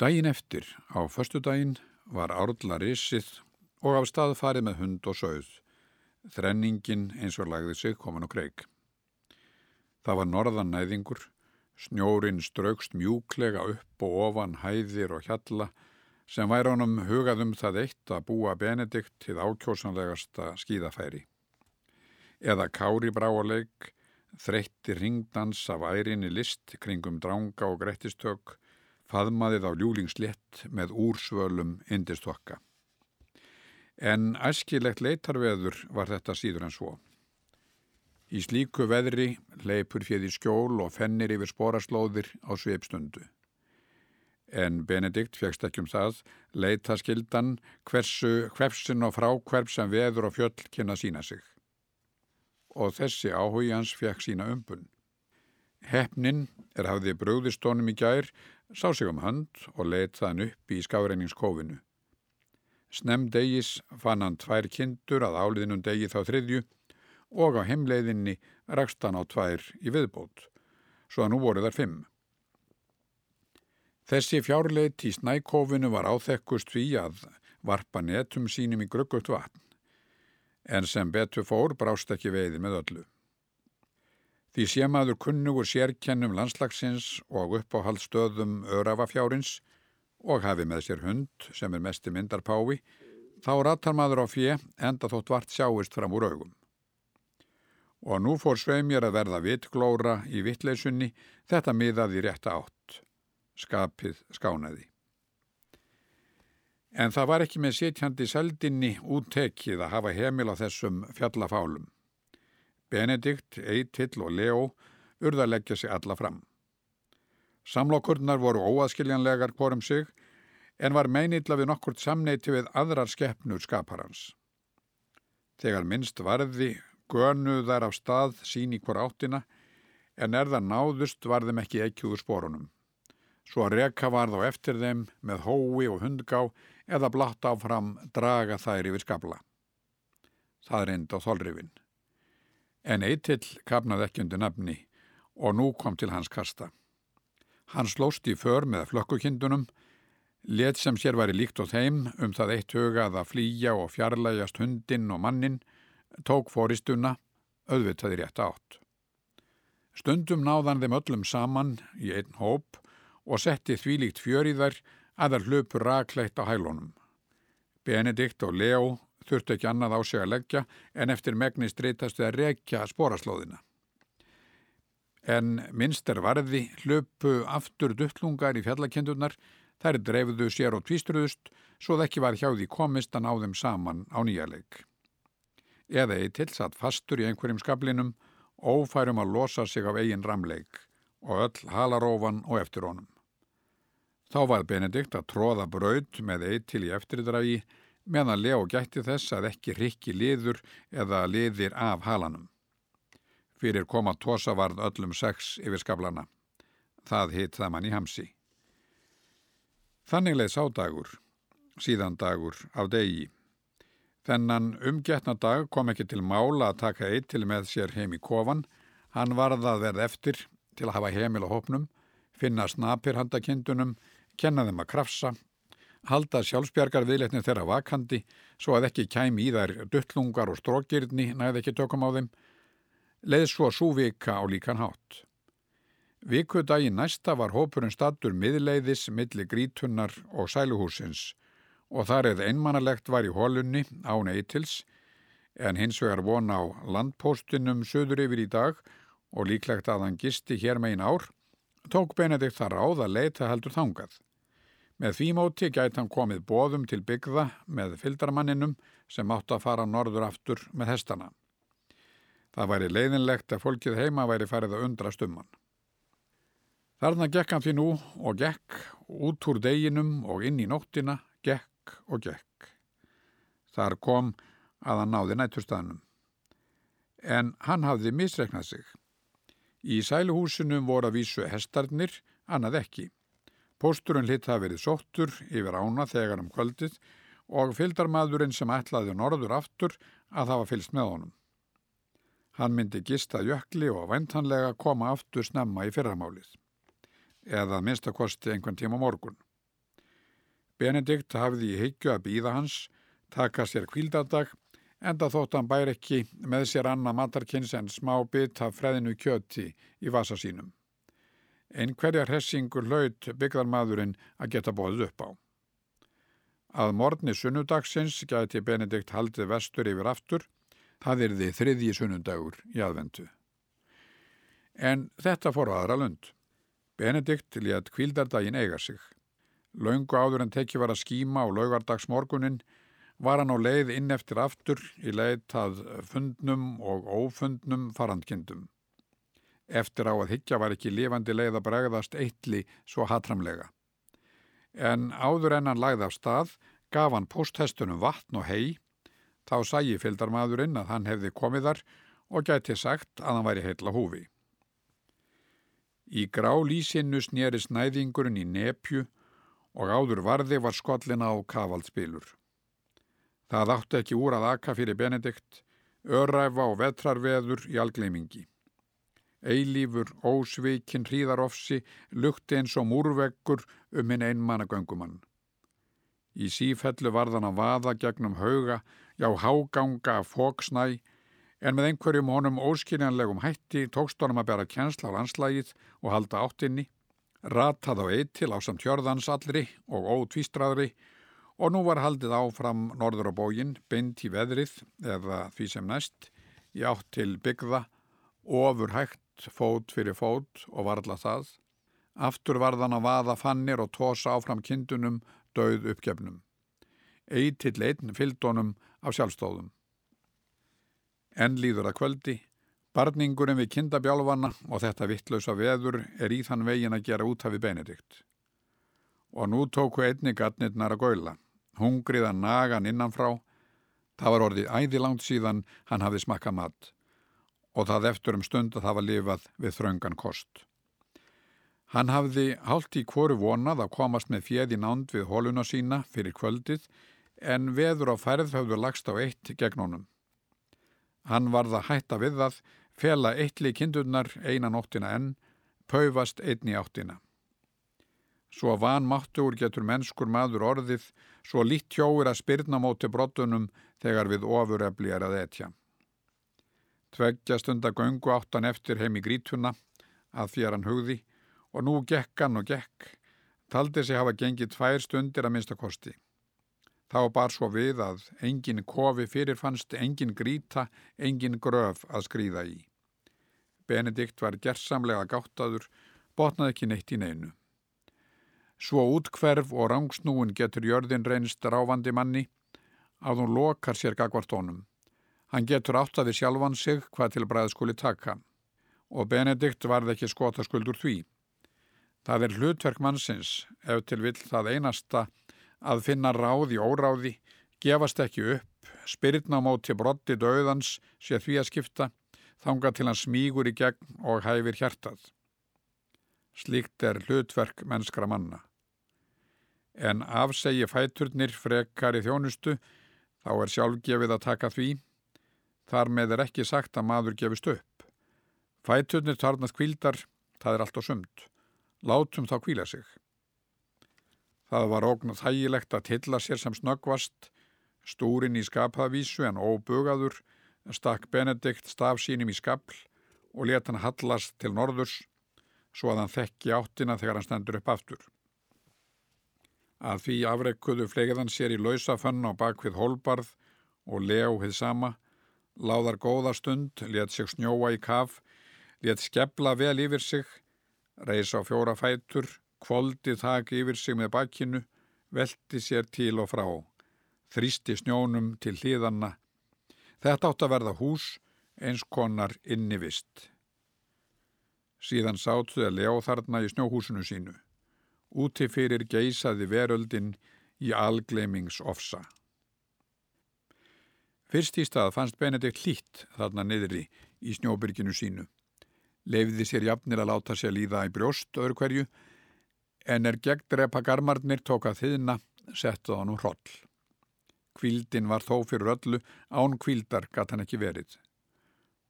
Dægin eftir, á förstu dægin, var árla risið og af stað farið með hund og sögð. Þrenningin eins og lagði sig komin og kreik. Það var norðan næðingur, snjórin straukst mjúklega upp og ofan hæðir og hjalla sem væri honum hugaðum það eitt að búa Benedikt til ákjósanlegasta skíðafæri. Eða kári bráaleik, þreytti ringdans af ærinni list kringum dranga og grettistök, faðmaðið á ljúlingslétt með úrsvölum indistokka. En æskilegt leitarveður var þetta síður en svo. Í slíku veðri leipur fjöði skjól og fennir yfir sporaslóðir á sveipstundu. En Benedikt fegst ekki um það, leita skildan hversu hvefsin og frákverf sem veður og fjöll kynna sína sig. Og þessi áhugi hans fekk sína umbun. Heppnin er hafði brúðistónum í gær sá sig um hand og leitt þann upp í skáreiningskófinu. Snem degis fann hann tvær kindur að áliðinum degi þá þriðju og á heimleiðinni rakst hann á tvær í viðbót, svo að nú voru þar fimm. Þessi fjárleit í snækófinu var áþekkust því að varpa netum sínum í gruggugt vatn, en sem betur fór brást ekki veiði með öllu. Því sémaður kunnugur sérkennum landslagsins og uppáhaldstöðum örafafjárins og hafi með sér hund sem er mesti myndarpái, þá ratar maður á fjö enda þótt vart sjáist fram úr augum. Og nú fór sveimjör að verða vitglóra í vittleysunni, þetta miðaði rétta átt. Skapið skánaði. En það var ekki með sitjandi seldinni úttekið að hafa heimil á þessum fjallafálum. Benedikt, Eitill og Leo urða að leggja sig alla fram. Samlokurnar voru óaskiljanlegar hvorum sig en var meinilla við nokkurt samneiti við aðrar skeppnur skaparans. Þegar minnst varði gönuð þar af stað sín í hver áttina en er það náðust var þeim ekki úr sporunum. Svo að reka var þá eftir þeim með hói og hundgá eða blatt áfram draga þær yfir skabla. Það reyndi á þolrifin en Eitill kapnaði ekki undir nafni og nú kom til hans kasta. Hann slóst í för með flökkukindunum, let sem sér var í líkt og þeim um það eitt hugað að flýja og fjarlægast hundin og mannin, tók fóristuna, auðvitaði rétt átt. Stundum náðan þeim öllum saman í einn hóp og setti þvílíkt fjör í þær að þær hlupur rakleitt á hælunum. Benedikt og Leo þurftu ekki annað á sig að leggja en eftir megni streytast við að rekja sporaslóðina. En minnster varði hlöpu aftur duttlungar í fjallakendurnar, þær dreifðu sér og tvístruðust svo það ekki var hjá því komist að ná þeim saman á nýjarleik. Eða eitt tilsatt fastur í einhverjum skablinum, ófærum að losa sig af eigin ramleik og öll halarófan og eftir honum. Þá var Benedikt að tróða braud með eitt til í eftirdragi meðan Leo gætti þess að ekki rikki liður eða liðir af halanum. Fyrir koma tósa varð öllum sex yfir skablana. Það hitt það mann í hamsi. Þannig leið sádagur, síðan dagur af degi. Þennan umgetna dag kom ekki til mála að taka eitt til með sér heim í kofan. Hann varð að verða eftir til að hafa heimil á hopnum, finna snapir handakindunum, kenna þeim að krafsa halda sjálfsbjargar viðletni þeirra vakandi svo að ekki kæmi í þær duttlungar og strókirni næði ekki tökum á þeim, leið svo súvika á líkan hátt. Vikudagi næsta var hópurinn statur miðleiðis milli grítunnar og sæluhúsins og þar eða einmannalegt var í hólunni án eitils en hins vegar von á landpóstinum söður yfir í dag og líklegt að hann gisti hér megin ár, tók Benedikt þar áð að leita heldur þangað. Með því móti gæti hann komið bóðum til byggða með fyldarmanninum sem átt að fara norður aftur með hestana. Það væri leiðinlegt að fólkið heima væri farið að undra stumman. Þarna gekk hann því nú og gekk út úr deginum og inn í nóttina, gekk og gekk. Þar kom að hann náði nætturstaðnum. En hann hafði misreiknað sig. Í sæluhúsinum voru að vísu hestarnir, annað ekki. Pósturinn lit hafi verið sóttur yfir ána þegar um kvöldið og fylgdarmadurinn sem ætlaði norður aftur að það var fylst með honum. Hann myndi gista jökli og væntanlega koma aftur snemma í fyrramálið, eða minnstakosti einhvern tíma morgun. Benedikt hafði í hyggju að býða hans, taka sér kvildadag, enda þótt hann bær ekki með sér annað matarkynns en smá bit af freðinu kjöti í vasa sínum. Einhverja hressingur hlaut byggðarmadurinn að geta bóðið upp á. Að morgni sunnudagsins gæti Benedikt haldið vestur yfir aftur, það er þið þriðji sunnundagur í aðvendu. En þetta fór aðra lund. Benedikt létt kvildardaginn eiga sig. Laungu áður en teki var að skíma á laugardagsmorgunin var hann á leið inn eftir aftur í leitað fundnum og ófundnum farandkindum. Eftir á að higgja var ekki lifandi leið að bregðast eitli svo hatramlega. En áður en hann lagði af stað gaf hann posthestunum vatn og hei, þá sæi fylgdarmadurinn að hann hefði komið þar og gæti sagt að hann væri heitla húfi. Í grá lísinu snýri snæðingurinn í nepju og áður varði var skollina á kavaldspilur. Það átti ekki úr að aka fyrir Benedikt, öræfa og vetrarveður í algleimingi. Eilífur, ósvíkin, hríðarofsi, lukti eins og múrveggur um hinn einmannagöngumann. Í sífellu varðan að vaða gegnum hauga, já háganga af fóksnæ, en með einhverjum honum óskiljanlegum hætti tókst honum að bera kjensla á landslægið og halda áttinni, ratað á eittil á samt hjörðans allri og ótvístraðri og nú var haldið áfram norður á bógin, beint í veðrið eða því sem næst, í átt til byggða, ofur hægt fót fyrir fót og varðla það. Aftur varðan að vaða fannir og tósa áfram kindunum, döð uppgefnum. Eittill einn fylldónum af sjálfstóðum. En líður að kvöldi, Barningurinn við kindabjálfanna og þetta vittlausa veður er í þann vegin að gera út af við Benedikt. Og nú tóku einni gatnirnar að gaula, hungriðan nagan innanfrá, það var orðið æðilangt síðan hann hafði smakka mat og það eftir um stund að var lifað við þröngan kost. Hann hafði hálft í hvoru vonað að komast með fjeði nánd við hóluna sína fyrir kvöldið en veður á færð höfðu lagst á eitt gegn honum. Hann varða hætta við það fela eitli kindurnar einan óttina enn, paufast einni áttina. Svo van máttur getur mennskur maður orðið, svo lít hjóir að spyrna móti brottunum þegar við ofuröfli er að etja. Tveggja stunda göngu áttan eftir heim í grítuna, að fyrir hann hugði, og nú gekk hann og gekk, taldi sig hafa gengið tvær stundir að minsta kosti. Þá bar svo við að engin kofi fyrirfannst, engin gríta, engin gröf að skrýða í. Benedikt var gerðsamlega gáttaður, botnaði ekki neitt í neinu. Svo útkverf og rangsnúin getur jörðin reynst ráfandi manni að hún lokar sér gagvart honum. Hann getur átt að við sjálfan sig hvað til bræð skuli taka og Benedikt varði ekki skotaskuldur því. Það er hlutverk mannsins ef til vill það einasta að finna ráð í óráði, gefast ekki upp, spyrna á móti brotti döðans sé því að skipta þanga til hann smígur í gegn og hæfir hjartað. Slíkt er hlutverk mennskra manna. En afsegi fæturnir frekar í þjónustu, þá er sjálfgefið að taka því. Þar með er ekki sagt að maður gefist upp. Fæturnir tarnast kvíldar, það er allt á sumt. Látum þá kvíla sig. Það var ógn þægilegt að tilla sér sem snöggvast, stúrin í skapavísu en óbugaður, stakk Benedikt staf sínum í skabl og leta hann hallast til norðurs svo að hann þekki áttina þegar hann stendur upp aftur. Að því afreikuðu flegiðan sér í lausafönn á bakvið holbarð og leo hið sama, láðar góða stund, let sig snjóa í kaf, let skebla vel yfir sig, reys á fjóra fætur, kvoldi þak yfir sig með bakkinu, velti sér til og frá, þrýsti snjónum til hlýðanna Þetta átt að verða hús eins konar inni vist. Síðan sáttuði að leo þarna í snjóhúsinu sínu. Úti fyrir geisaði veröldin í algleimings ofsa. Fyrst í stað fannst Benedikt hlýtt þarna niðri í snjóbyrginu sínu. Lefiði sér jafnir að láta sér líða í brjóst öðru hverju, en er gegn drepa garmarnir tókað þiðna, settað hann úr hroll. Kvíldin var þó fyrir öllu, án kvíldar gatt hann ekki verið.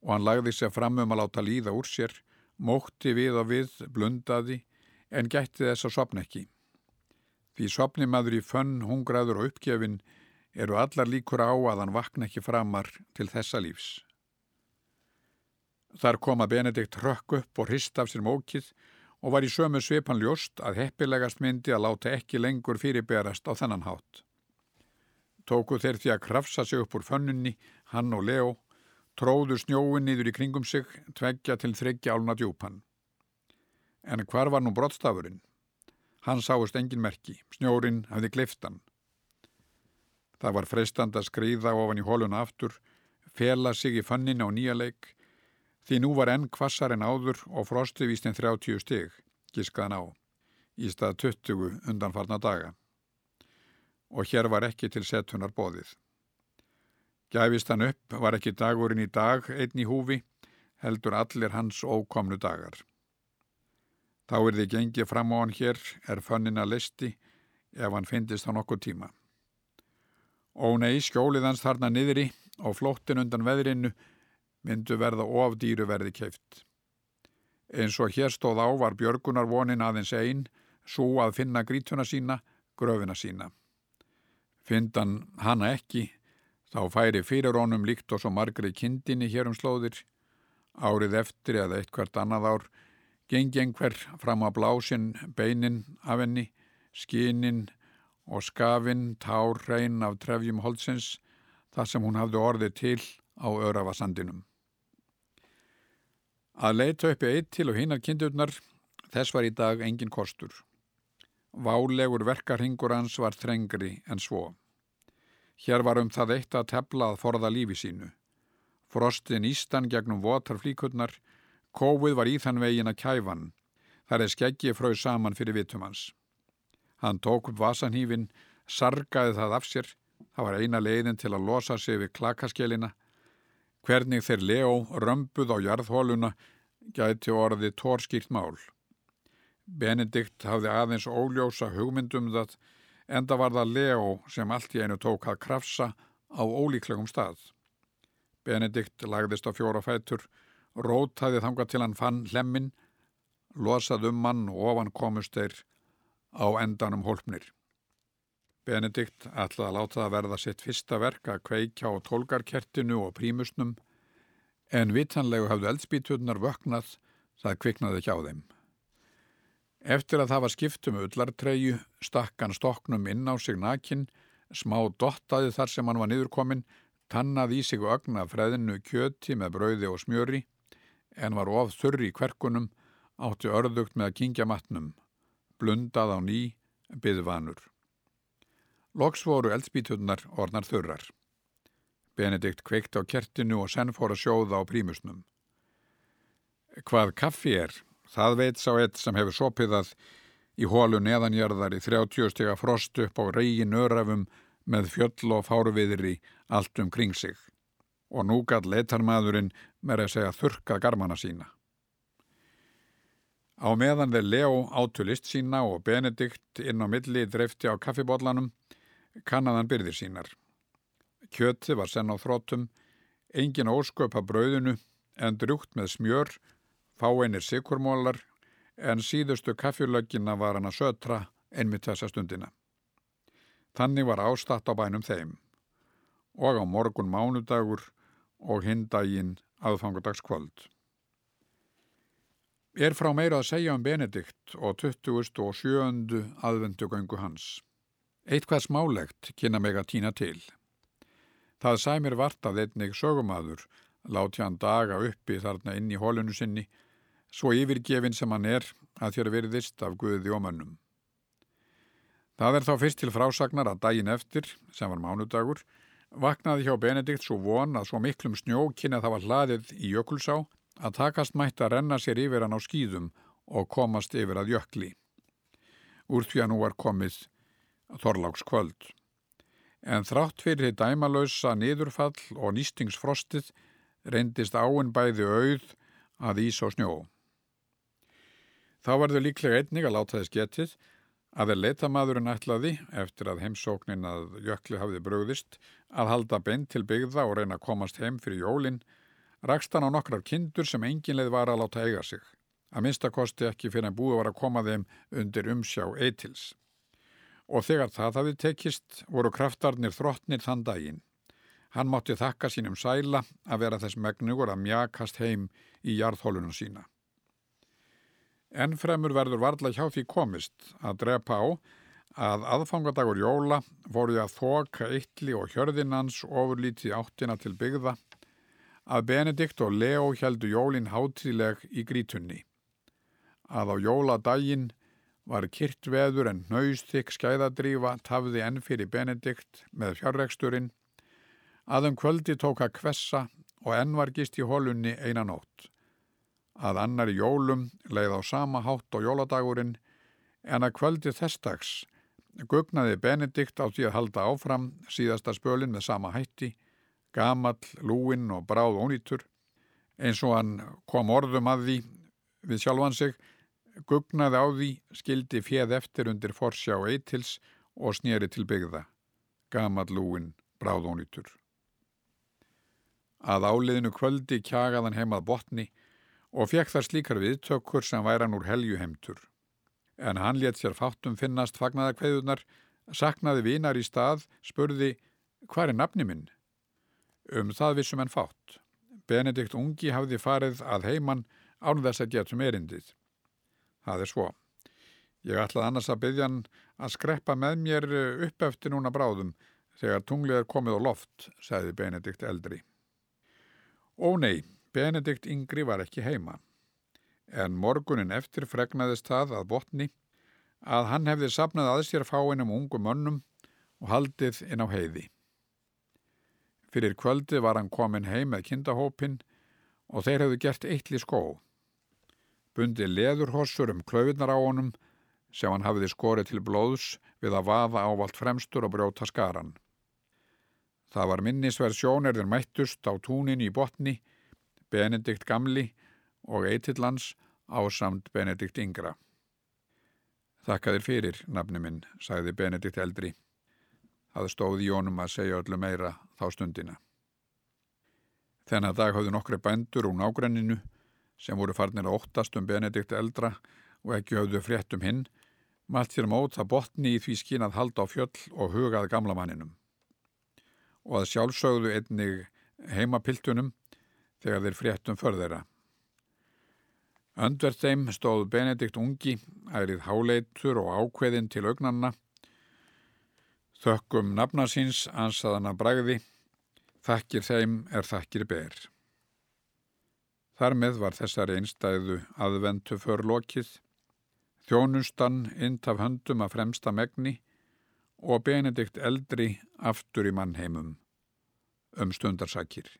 Og hann lagði sér fram um að láta líða úr sér, mókti við og við, blundaði, en gætti þess að sopna ekki. Því sopnimaður í fönn, hungraður og uppgefin eru allar líkur á að hann vakna ekki framar til þessa lífs. Þar kom að Benedikt rökk upp og hrist af sér mókið og var í sömu svipan ljóst að heppilegast myndi að láta ekki lengur fyrirberast á þennan hátt. Tóku þeir því að krafsa sig upp úr fönnunni, hann og Leo, tróðu snjóin nýður í kringum sig, tveggja til þryggja álna djúpan. En hvar var nú brottstafurinn? Hann sáist engin merki, snjórin hafði gliftan. Það var freistand að skrýða ofan í hóluna aftur, fela sig í fannin á nýja leik, því nú var enn kvassar en áður og frosti vístinn 30 stig, giskaðan á, í stað 20 undanfarna daga. Og hér var ekki til setunar bóðið. Gæfist hann upp var ekki dagurinn í dag einn í húfi, heldur allir hans ókomnu dagar. Þá er þið gengið fram á hann hér, er fönnina listi, ef hann finnist á nokkuð tíma. Ó nei, skjólið hans þarna niðri og flóttin undan veðrinu myndu verða of dýru verði keift. Eins og hér stóð á var Björgunar vonin aðeins einn, svo að finna grítuna sína, gröfina sína. Findan hana ekki, þá færi fyrir honum líkt og svo margri kindinni hér um slóðir, árið eftir eða eitthvert annað ár, gengi einhver fram að blásin beinin af henni, skinin og skafin tár hrein af trefjum holdsins þar sem hún hafði orðið til á örafasandinum. Að leita uppi eitt til og hinnar kindurnar, þess var í dag engin kostur. Válegur verkarhingur hans var þrengri en svo. Hér var um það eitt að tefla að forða lífi sínu. Frostin ístan gegnum votar flíkurnar Kófið var í þann vegin að kæfan, þar er skeggi fröð saman fyrir vitum hans. Hann tók upp vasanhífin, sargaði það af sér, það var eina leiðin til að losa sig við klakaskelina. Hvernig þeir leo römbuð á jarðhóluna gæti orðið tórskýrt mál. Benedikt hafði aðeins óljósa hugmyndum það, enda var það leo sem allt í einu tók að krafsa á ólíklegum stað. Benedikt lagðist á fjóra fætur, rótaði þanga til hann fann hlemmin, losað um hann og ofan komust þeir á endanum hólpnir. Benedikt ætlaði að láta það verða sitt fyrsta verk að kveikja á tólgarkertinu og prímusnum, en vitanlegu hafðu eldspíturnar vöknað, það kviknaði hjá þeim. Eftir að það var skiptum öllartreyju, stakkan stoknum inn á sig nakin, smá dottaði þar sem hann var niðurkomin, tannaði í sig ögna freðinu kjöti með brauði og smjöri, en var of þurri í kverkunum, átti örðugt með að kingja matnum, blundað á ný, byðvanur. Loks voru eldspíturnar ornar þurrar. Benedikt kveikt á kertinu og senn fór að sjóða á prímusnum. Hvað kaffi er, það veit sá eitt sem hefur sopiðað í hólu neðanjörðar í 30 stega frost upp á reygin örafum með fjöll og fáruviðri allt um kring sig og nú gall leitarmadurinn með að segja þurkað garmana sína. Á meðan þeir Leo átu list sína og Benedikt inn á milli dreifti á kaffibodlanum, kannaðan byrðir sínar. Kjöti var senn á þróttum, engin ósköpa brauðinu en drúgt með smjör, fáeinir sikurmólar en síðustu kaffilöggina var hann að sötra einmitt þessa stundina. Þannig var ástatt á bænum þeim og á morgun mánudagur og hindaginn aðfangadagskvöld. Er frá meira að segja um Benedikt og 20. og 7. aðvendugöngu hans. Eitthvað smálegt kynna meg að týna til. Það sæmir vart að einnig sögumadur láti hann daga uppi þarna inn í hólunu sinni, svo yfirgefin sem hann er að þér veriðist af Guði og mönnum. Það er þá fyrst til frásagnar að daginn eftir, sem var mánudagur, vaknaði hjá Benedikt svo von að svo miklum snjó kynna það var hlaðið í jökulsá að takast mætti að renna sér yfir hann á skýðum og komast yfir að jökli. Úr því að nú var komið Þorláks kvöld. En þrátt fyrir þið dæmalausa niðurfall og nýstingsfrostið reyndist áinn bæði auð að ís og snjó. Þá verður líklega einnig að láta þess getið að er leitamadurinn ætlaði, eftir að heimsóknin að jökli hafði bröðist, að halda beint til byggða og reyna að komast heim fyrir jólinn, rakst hann á nokkrar kindur sem enginleið var að láta eiga sig. Að minnstakosti ekki fyrir að búið var að koma þeim undir umsjá eitils. og þegar það hafið tekist voru kraftarnir þróttnir þann daginn. Hann mátti þakka sínum sæla að vera þess megnugur að mjakast heim í jarðhólunum sína. Ennfremur verður varðla hjá því komist að drepa á að aðfangadagur jóla voru að þoka eitli og hjörðinans ofurlítið áttina til byggða að Benedikt og Leo heldu jólin hátíðleg í grítunni. Að á jóladaginn var kyrtveður en nöystik skæðadrífa tafði enn fyrir Benedikt með fjárreksturinn að um kvöldi tók að kvessa og enn var gist í holunni einanótt. Að annari jólum leið á sama hátt á jóladagurinn en að kvöldi þestags gugnaði Benedikt á því að halda áfram síðasta spölin með sama hætti, gamall, lúinn og bráð ónýtur, eins og hann kom orðum að því við sjálfan sig, gugnaði á því, skildi fjeð eftir undir forsjá eitils og snýri til byggða, gamall, lúinn, bráð ónýtur. Að áliðinu kvöldi kjagaðan heimað botni og fekk þar slíkar viðtökkur sem væran úr heljuheimtur en hann létt sér fátum finnast fagnaðarkveðunar, saknaði vinar í stað, spurði, hvað er nafni minn? Um það vissum en fátt. Benedikt ungi hafði farið að heiman án þess að getum erindið. Það er svo. Ég ætlaði annars að byggja hann að skreppa með mér upp eftir núna bráðum þegar tunglið er komið á loft, sagði Benedikt eldri. Ó nei, Benedikt yngri var ekki heima en morgunin eftir fregnaðist það að botni að hann hefði sapnað að sér fáinum ungum mönnum og haldið inn á heiði. Fyrir kvöldi var hann komin heim með kindahópin og þeir hefðu gert eitli skó. Bundi leðurhossur um klöfinnar á honum sem hann hafiði skorið til blóðs við að vaða ávalt fremstur og brjóta skaran. Það var minnisverð sjónerðin mættust á túnin í botni, Benedikt Gamli og Eitillans á samt Benedikt Yngra. Þakka þér fyrir, nafni minn, sagði Benedikt eldri. Það stóði Jónum að segja öllu meira þá stundina. Þennan dag hafði nokkri bændur úr nágrenninu sem voru farnir að óttast um Benedikt eldra og ekki hafðu frétt um hinn, malt þér mót að botni í því skín að halda á fjöll og hugað gamla manninum. Og að sjálfsögðu einnig heimapiltunum þegar þeir fréttum förðeira. Öndverð þeim stóð Benedikt ungi, ærið háleitur og ákveðin til augnanna. Þökkum nafna síns ansaðan að bragði, þakkir þeim er þakkir ber. Þar með var þessari einstæðu aðventu för lokið, þjónustan int af höndum að fremsta megni og Benedikt eldri aftur í mannheimum um stundarsakir.